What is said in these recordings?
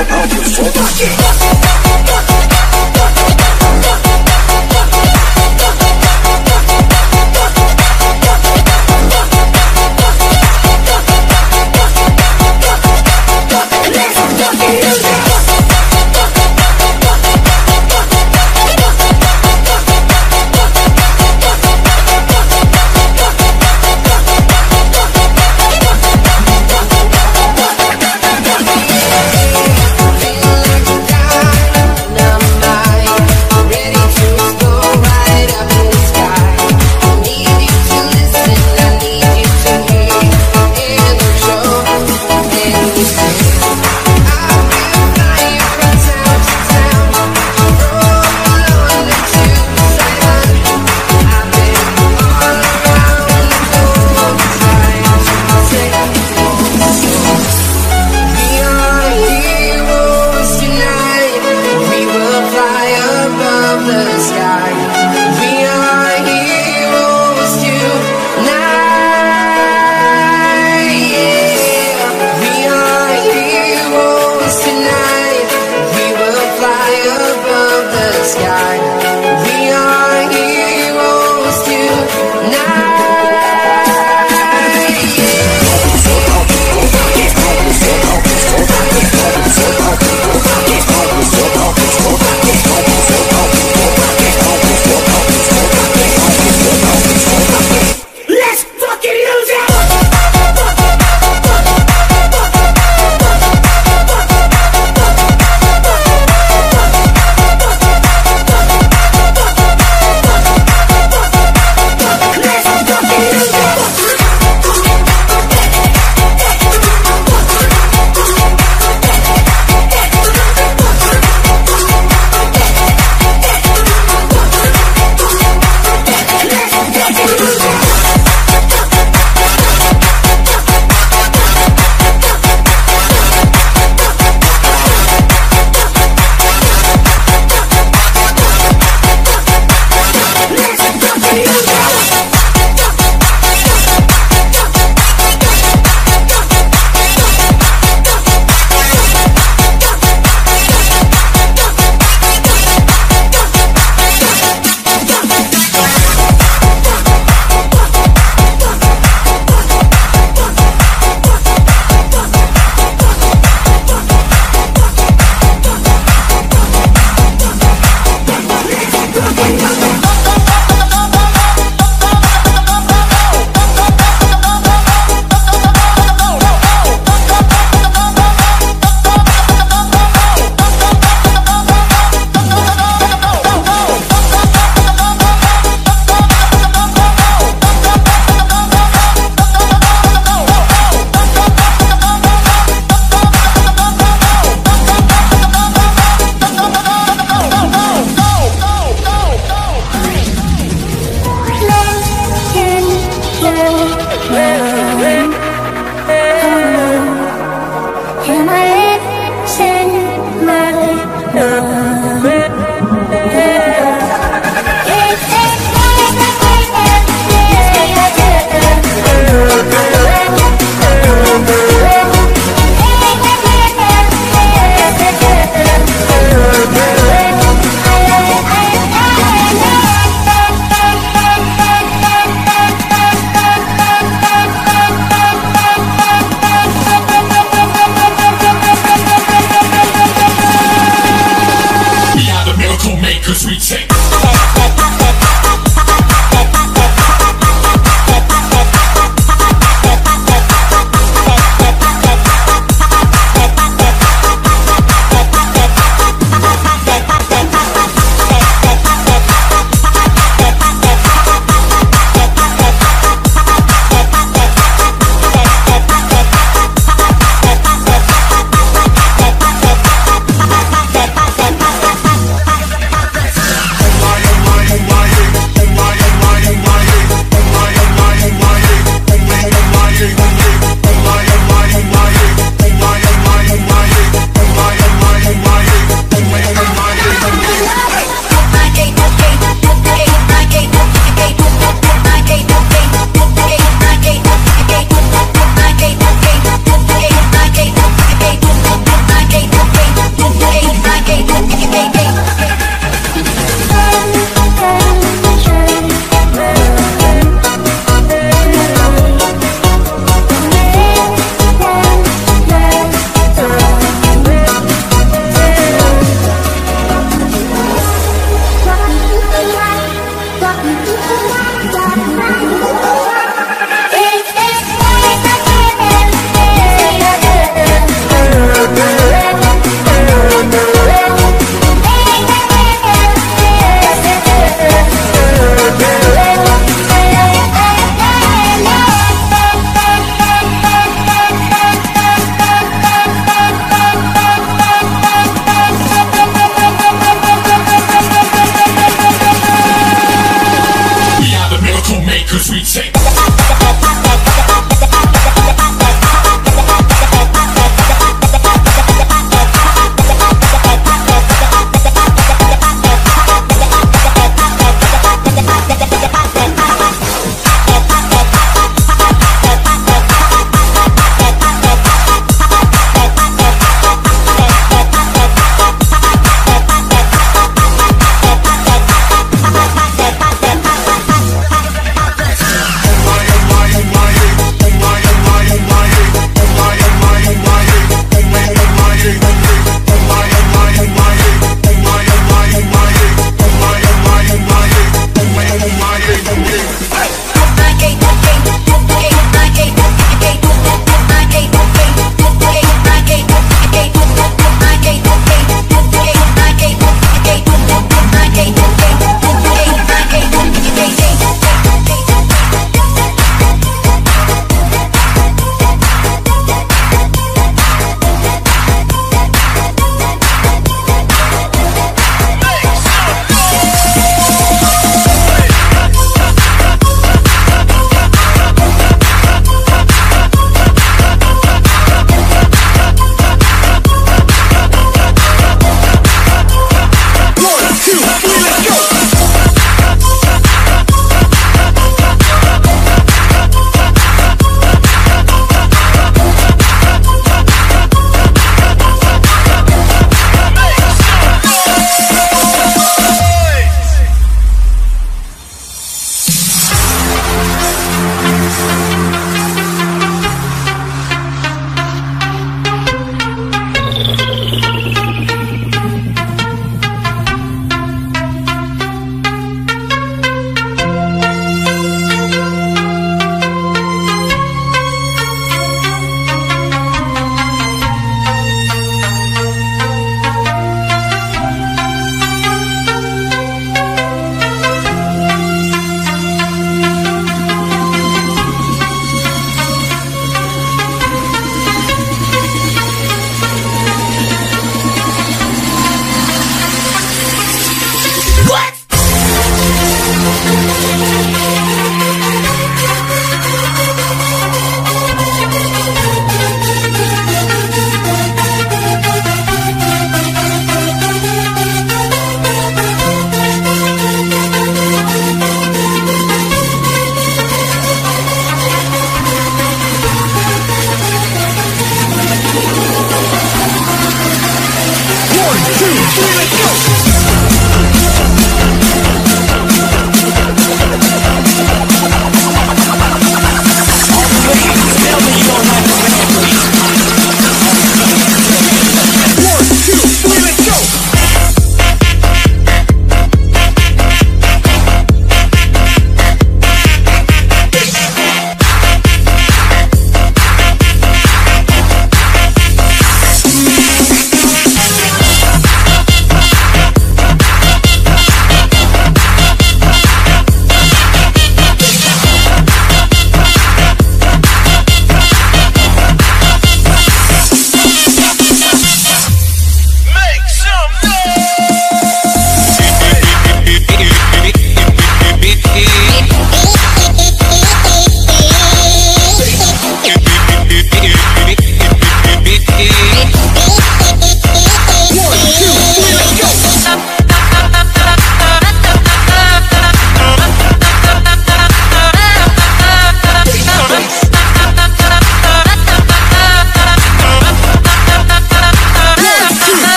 我怕会说错。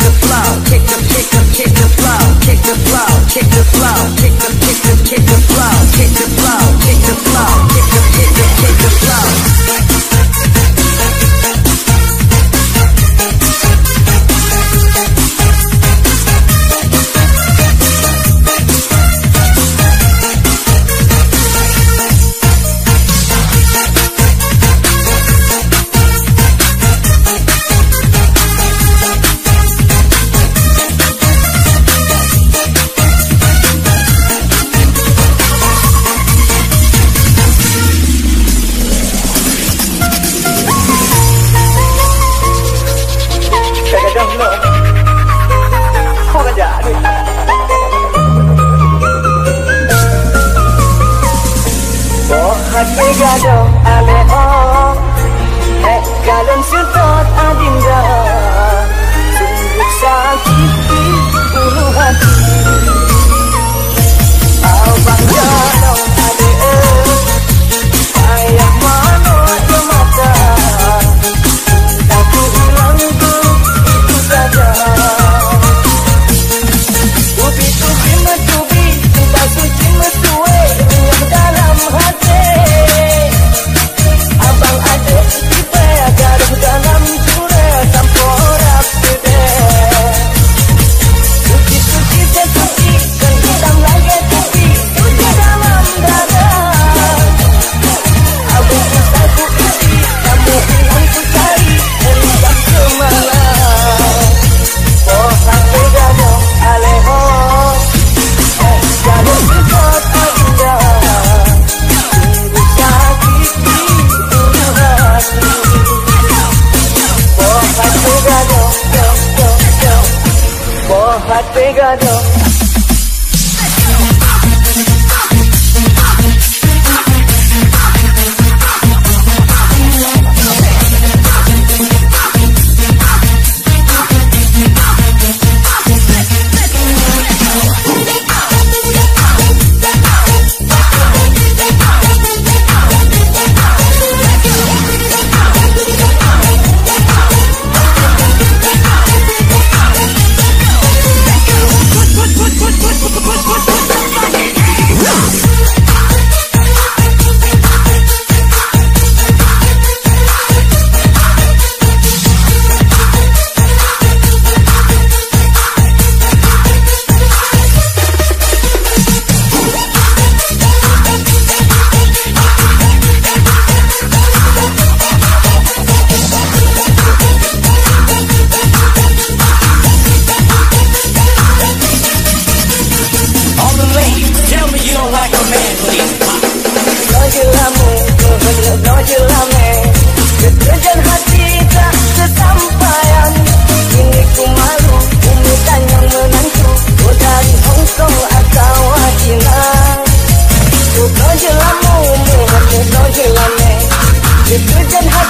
kick the flow, kick the, kick the, kick the flow, kick the flow, kick the flow. Magbigado ame o At kalong sintot ading daw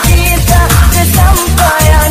जीता कसम पाया